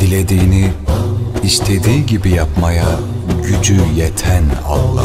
Dilediğini istediği gibi yapmaya gücü yeten Allah.